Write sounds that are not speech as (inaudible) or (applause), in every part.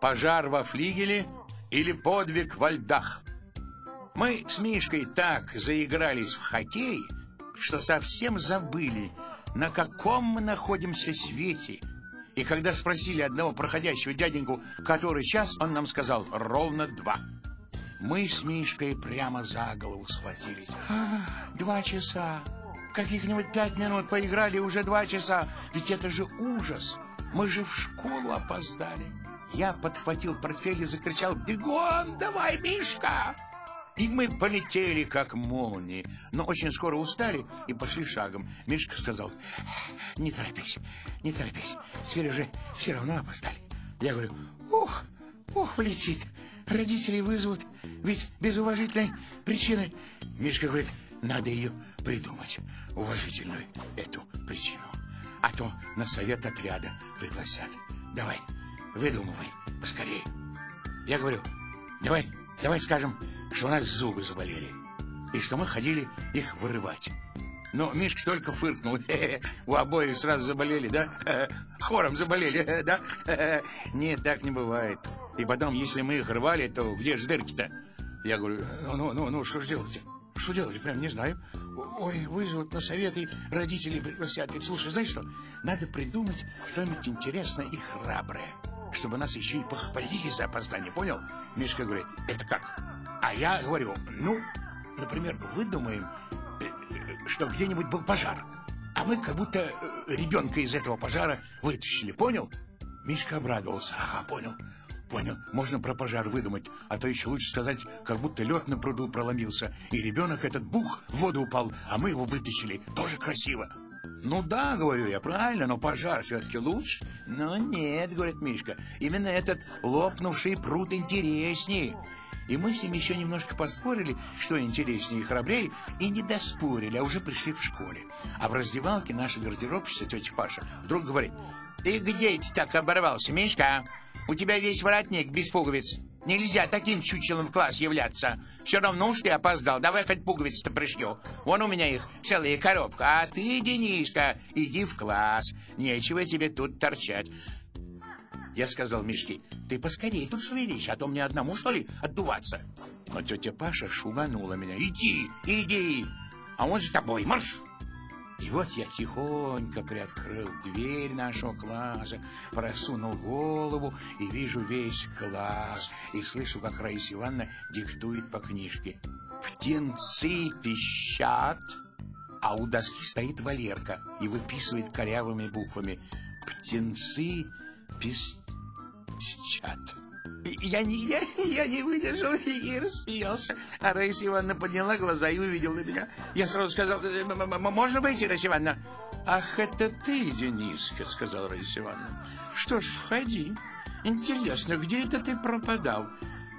пожар во флигеле или подвиг во льдах. Мы с Мишкой так заигрались в хоккей, что совсем забыли, на каком мы находимся свете. И когда спросили одного проходящего дяденьку, который час, он нам сказал ровно два. Мы с Мишкой прямо за голову схватились. А, два часа. Каких-нибудь пять минут поиграли, уже два часа. Ведь это же ужас. Мы же в школу опоздали. Я подхватил портфель и закричал «Бегом, давай, Мишка!» И мы полетели, как молнии, но очень скоро устали и пошли шагом. Мишка сказал, не торопись, не торопись, теперь уже все равно опоздали. Я говорю, ух, ух, полетит, родители вызовут, ведь без уважительной причины. Мишка говорит, надо ее придумать, уважительную эту причину. А то на совет отряда пригласят. Давай, выдумывай, поскорее. Я говорю, давай, давай скажем, что у нас зубы заболели, и что мы ходили их вырывать. Но Мишка только фыркнул. (laughs) У обоих сразу заболели, да? (laughs) Хором заболели, (laughs) да? Нет, так не бывает. И потом, если мы их рвали, то где же дырки-то? Я говорю, ну, ну, ну, ну, что ж делать? Что делать? Прям не знаю. Ой, вызовут на совет и родители пригласят. Ведь, слушай, знаешь что? Надо придумать что-нибудь интересное и храброе, чтобы нас еще и похвалили за опоздание, понял? Мишка говорит, это как? А я говорю, ну, например, выдумаем, э, что где-нибудь был пожар, а мы как будто э, ребенка из этого пожара вытащили, понял? Мишка обрадовался. Ага, понял, понял. Можно про пожар выдумать, а то еще лучше сказать, как будто лед на пруду проломился, и ребенок этот бух в воду упал, а мы его вытащили. Тоже красиво. Ну да, говорю я, правильно, но пожар все-таки лучше. Но нет, говорит Мишка, именно этот лопнувший пруд интереснее. И мы с ним еще немножко поспорили, что интереснее и храбрее, и не доспорили, а уже пришли в школе. А в раздевалке наша гардеробщица, тетя Паша, вдруг говорит, «Ты где это так оборвался, Мишка? У тебя весь воротник без пуговиц. Нельзя таким чучелом в класс являться. Все равно уж ты опоздал. Давай хоть пуговицы-то пришью. Вон у меня их целая коробка. А ты, Денишка, иди в класс. Нечего тебе тут торчать. Я сказал Мишке, ты поскорее тут шевелись, а то мне одному, что ли, отдуваться. Но тетя Паша шуганула меня. Иди, иди, а он с тобой, марш! И вот я тихонько приоткрыл дверь нашего класса, просунул голову и вижу весь класс, и слышу, как Раиса Ивановна диктует по книжке. «Птенцы пищат», а у доски стоит Валерка и выписывает корявыми буквами «Птенцы пищат». Я не, (laughs) я, я не выдержал и рассмеялся. А Раиса Ивановна подняла глаза и увидела меня. Я сразу сказал, «Э, можно войти, Раиса Ивановна? Ах, это ты, Дениска, сказал Раиса Ивановна. Что ж, входи. Интересно, где это ты пропадал?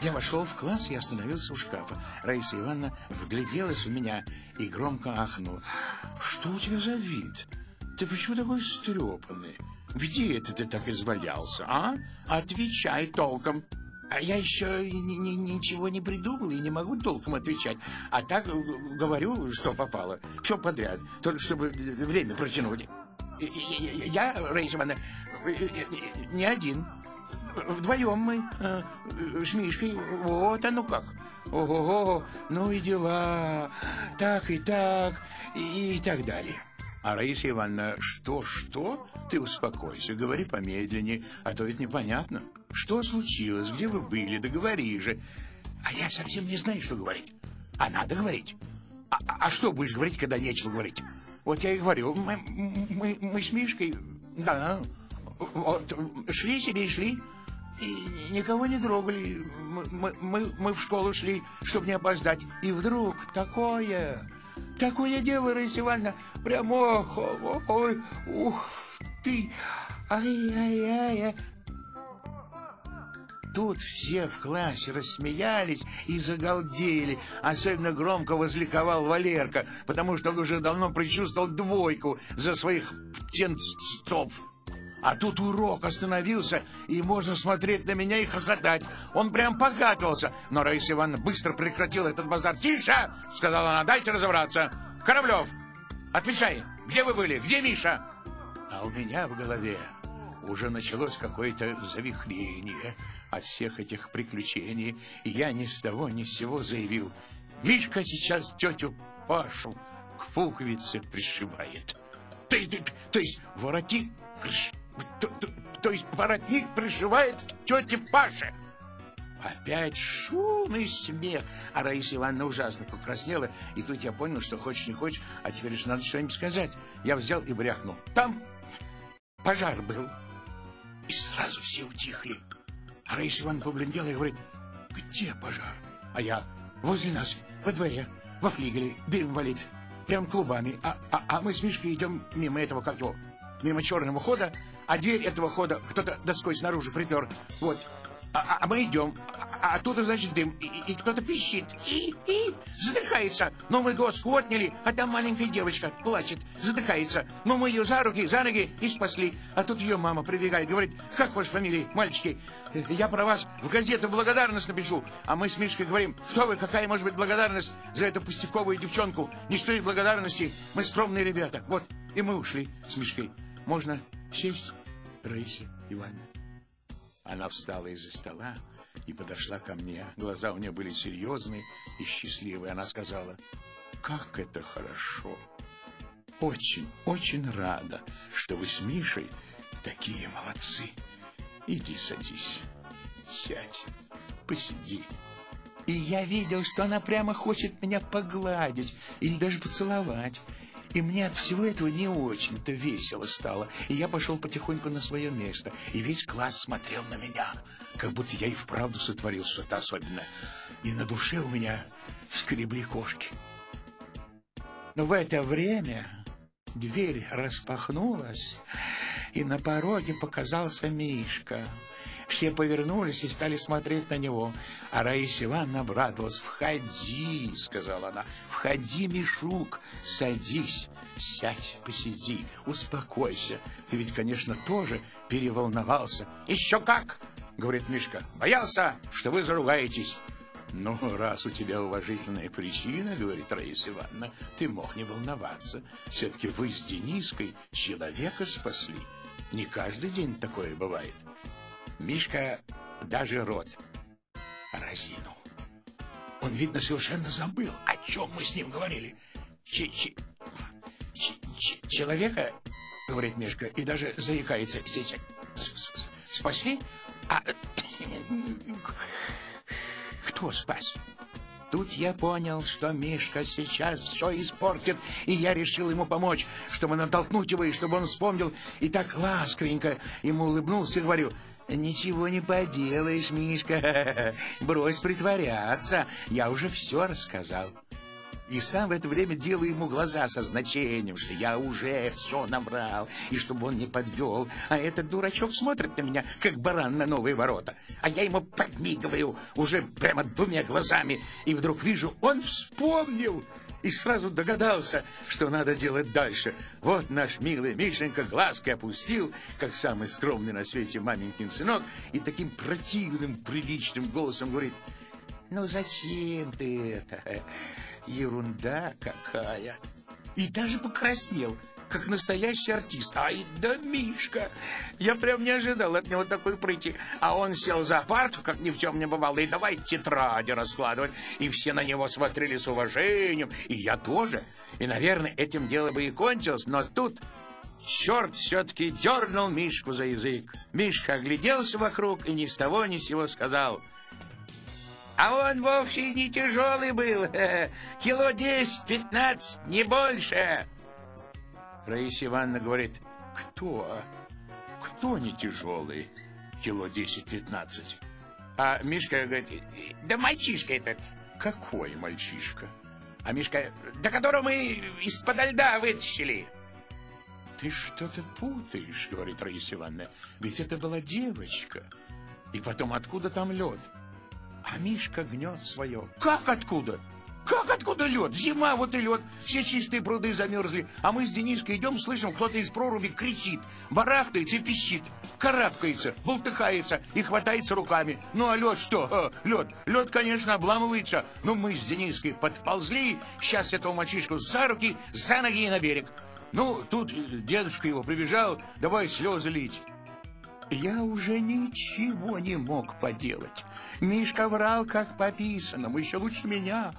Я вошел в класс и остановился у шкафа. Раиса Ивановна вгляделась в меня и громко ахнула. Что у тебя за вид? Ты почему такой стрепанный? Где это ты так извалялся, а? Отвечай толком. А я еще ни, ни, ничего не придумал и не могу толком отвечать. А так говорю, что попало. Все подряд. Только чтобы время протянуть. Я, Раиса Ивановна, не один. Вдвоем мы э, с Мишкой. Вот оно как. Ого, ну и дела. Так и так, и так далее. А Раиса Ивановна, что-что? Ты успокойся, говори помедленнее, а то ведь непонятно. Что случилось, где вы были, да говори же. А я совсем не знаю, что говорить. А надо говорить. А, а, а что будешь говорить, когда нечего говорить? Вот я и говорю, мы, мы, мы с Мишкой, да, вот, шли себе и шли, и никого не трогали. Мы, мы, мы в школу шли, чтобы не опоздать. И вдруг такое... Такое дело, Раиса Ивановна, прямо, ох, ой, ух ты, ай-яй-яй. Тут все в классе рассмеялись и загалдели. Особенно громко возликовал Валерка, потому что он уже давно предчувствовал двойку за своих птенцов. А тут урок остановился, и можно смотреть на меня и хохотать. Он прям покатывался. Но Раиса Ивановна быстро прекратила этот базар. «Тише!» — сказала она. «Дайте разобраться. Кораблев, отвечай, где вы были? Где Миша?» А у меня в голове уже началось какое-то завихрение от всех этих приключений, и я ни с того ни с сего заявил, Мишка сейчас тетю Пашу к пуговице пришивает. Ты, ты, то есть воротник, то, то, то есть воротник пришивает к тете Паше. Опять шум и смех. А Раиса Ивановна ужасно покраснела. И тут я понял, что хочешь не хочешь, а теперь же надо что-нибудь сказать. Я взял и бряхнул. Там пожар был. И сразу все утихли. А Раиса Ивановна побледнела и говорит, где пожар? А я, возле нас, во дворе, во флигеле, дым валит, прям клубами. А, а, а мы с Мишкой идем мимо этого, как его, мимо черного хода, а дверь этого хода кто-то доской снаружи припер. Вот, а, а мы идем, а оттуда, значит, дым, и, и кто-то пищит, и, и задыхается. Новый доску отняли, а там маленькая девочка плачет, задыхается. Но мы ее за руки, за ноги и спасли. А тут ее мама прибегает, говорит, как ваша фамилия, мальчики? Я про вас в газету благодарность напишу. А мы с Мишкой говорим, что вы, какая может быть благодарность за эту пустяковую девчонку? Не стоит благодарности, мы скромные ребята. Вот, и мы ушли с Мишкой. Можно сесть, Раиса Ивановна? Она встала из-за стола и подошла ко мне. Глаза у нее были серьезные и счастливые. Она сказала, как это хорошо. Очень, очень рада, что вы с Мишей такие молодцы. Иди садись, сядь, посиди. И я видел, что она прямо хочет меня погладить или даже поцеловать. И мне от всего этого не очень-то весело стало. И я пошел потихоньку на свое место. И весь класс смотрел на меня, как будто я и вправду сотворил что-то особенное. И на душе у меня скребли кошки. Но в это время дверь распахнулась, и на пороге показался Мишка. Все повернулись и стали смотреть на него. А Раиса Ивановна обрадовалась. «Входи!» — сказала она. «Входи, Мишук! Садись! Сядь, посиди, успокойся. Ты ведь, конечно, тоже переволновался». «Еще как!» — говорит Мишка. «Боялся, что вы заругаетесь». «Ну, раз у тебя уважительная причина, — говорит Раиса Ивановна, — ты мог не волноваться. Все-таки вы с Дениской человека спасли. Не каждый день такое бывает». Мишка даже рот разинул. Он, видно, совершенно забыл, о чем мы с ним говорили. Ч -ч -ч -ч Человека, говорит Мишка, и даже заикается. Спасли? А кто спас? Тут я понял, что Мишка сейчас все испортит, и я решил ему помочь, чтобы натолкнуть его, и чтобы он вспомнил, и так ласковенько ему улыбнулся и говорю, «Ничего не поделаешь, Мишка, (laughs) брось притворяться, я уже все рассказал». И сам в это время делаю ему глаза со значением, что я уже все набрал, и чтобы он не подвел. А этот дурачок смотрит на меня, как баран на новые ворота. А я ему подмигиваю уже прямо двумя глазами. И вдруг вижу, он вспомнил и сразу догадался, что надо делать дальше. Вот наш милый Мишенька глазки опустил, как самый скромный на свете маменькин сынок, и таким противным, приличным голосом говорит, «Ну зачем ты это? Ерунда какая!» И даже покраснел как настоящий артист. Ай да Мишка! Я прям не ожидал от него такой прыти. А он сел за парту, как ни в чем не бывало, и давай тетради раскладывать. И все на него смотрели с уважением, и я тоже. И, наверное, этим дело бы и кончилось, но тут... Черт все-таки дернул Мишку за язык. Мишка огляделся вокруг и ни с того ни с сего сказал... А он вовсе не тяжелый был, (laughs) кило десять-пятнадцать, не больше. Раиса Ивановна говорит, кто? Кто не тяжелый? Кило 10-15. А Мишка говорит, да мальчишка этот. Какой мальчишка? А Мишка, до которого мы из-под льда вытащили. Ты что-то путаешь, говорит Раиса Ивановна. Ведь это была девочка. И потом, откуда там лед? А Мишка гнет свое. Как откуда? Как откуда лед? Зима, вот и лед. Все чистые пруды замерзли. А мы с Денишкой идем, слышим, кто-то из проруби кричит, барахтается и пищит, карабкается, болтыхается и хватается руками. Ну а лед что? А, лед. Лед, конечно, обламывается. Но мы с Дениской подползли, сейчас этого мальчишку за руки, за ноги и на берег. Ну, тут дедушка его прибежал, давай слезы лить. Я уже ничего не мог поделать. Мишка врал, как по писанному, еще лучше меня.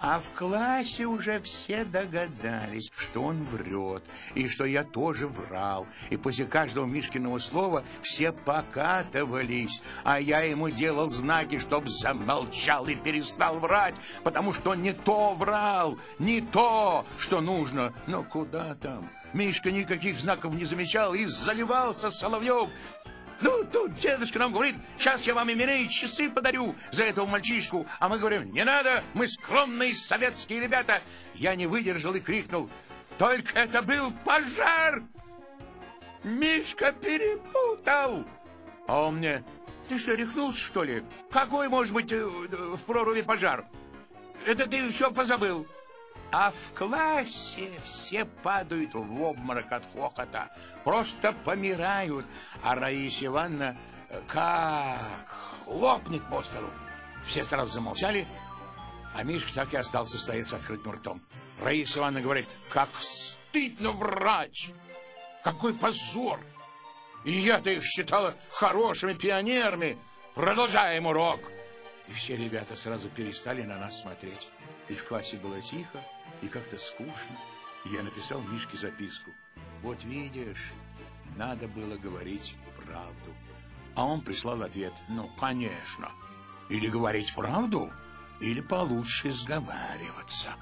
А в классе уже все догадались, что он врет, и что я тоже врал. И после каждого Мишкиного слова все покатывались, а я ему делал знаки, чтоб замолчал и перестал врать, потому что не то врал, не то, что нужно. Но куда там? Мишка никаких знаков не замечал и заливался соловьем. Ну, тут дедушка нам говорит, сейчас я вам именные часы подарю за этого мальчишку. А мы говорим, не надо, мы скромные советские ребята. Я не выдержал и крикнул, только это был пожар. Мишка перепутал. А он мне, ты что, рехнулся, что ли? Какой может быть э, в проруби пожар? Это ты все позабыл. А в классе все падают в обморок от хохота, просто помирают. А Раиса Ивановна э, как лопнет по столу. Все сразу замолчали, а Мишка так и остался стоять с открытым ртом. Раиса Ивановна говорит, как стыдно врать, какой позор. И я-то их считала хорошими пионерами. Продолжаем урок. И все ребята сразу перестали на нас смотреть. И в классе было тихо, и как-то скучно. Я написал Мишке записку. Вот видишь, надо было говорить правду. А он прислал ответ. Ну, конечно. Или говорить правду, или получше сговариваться.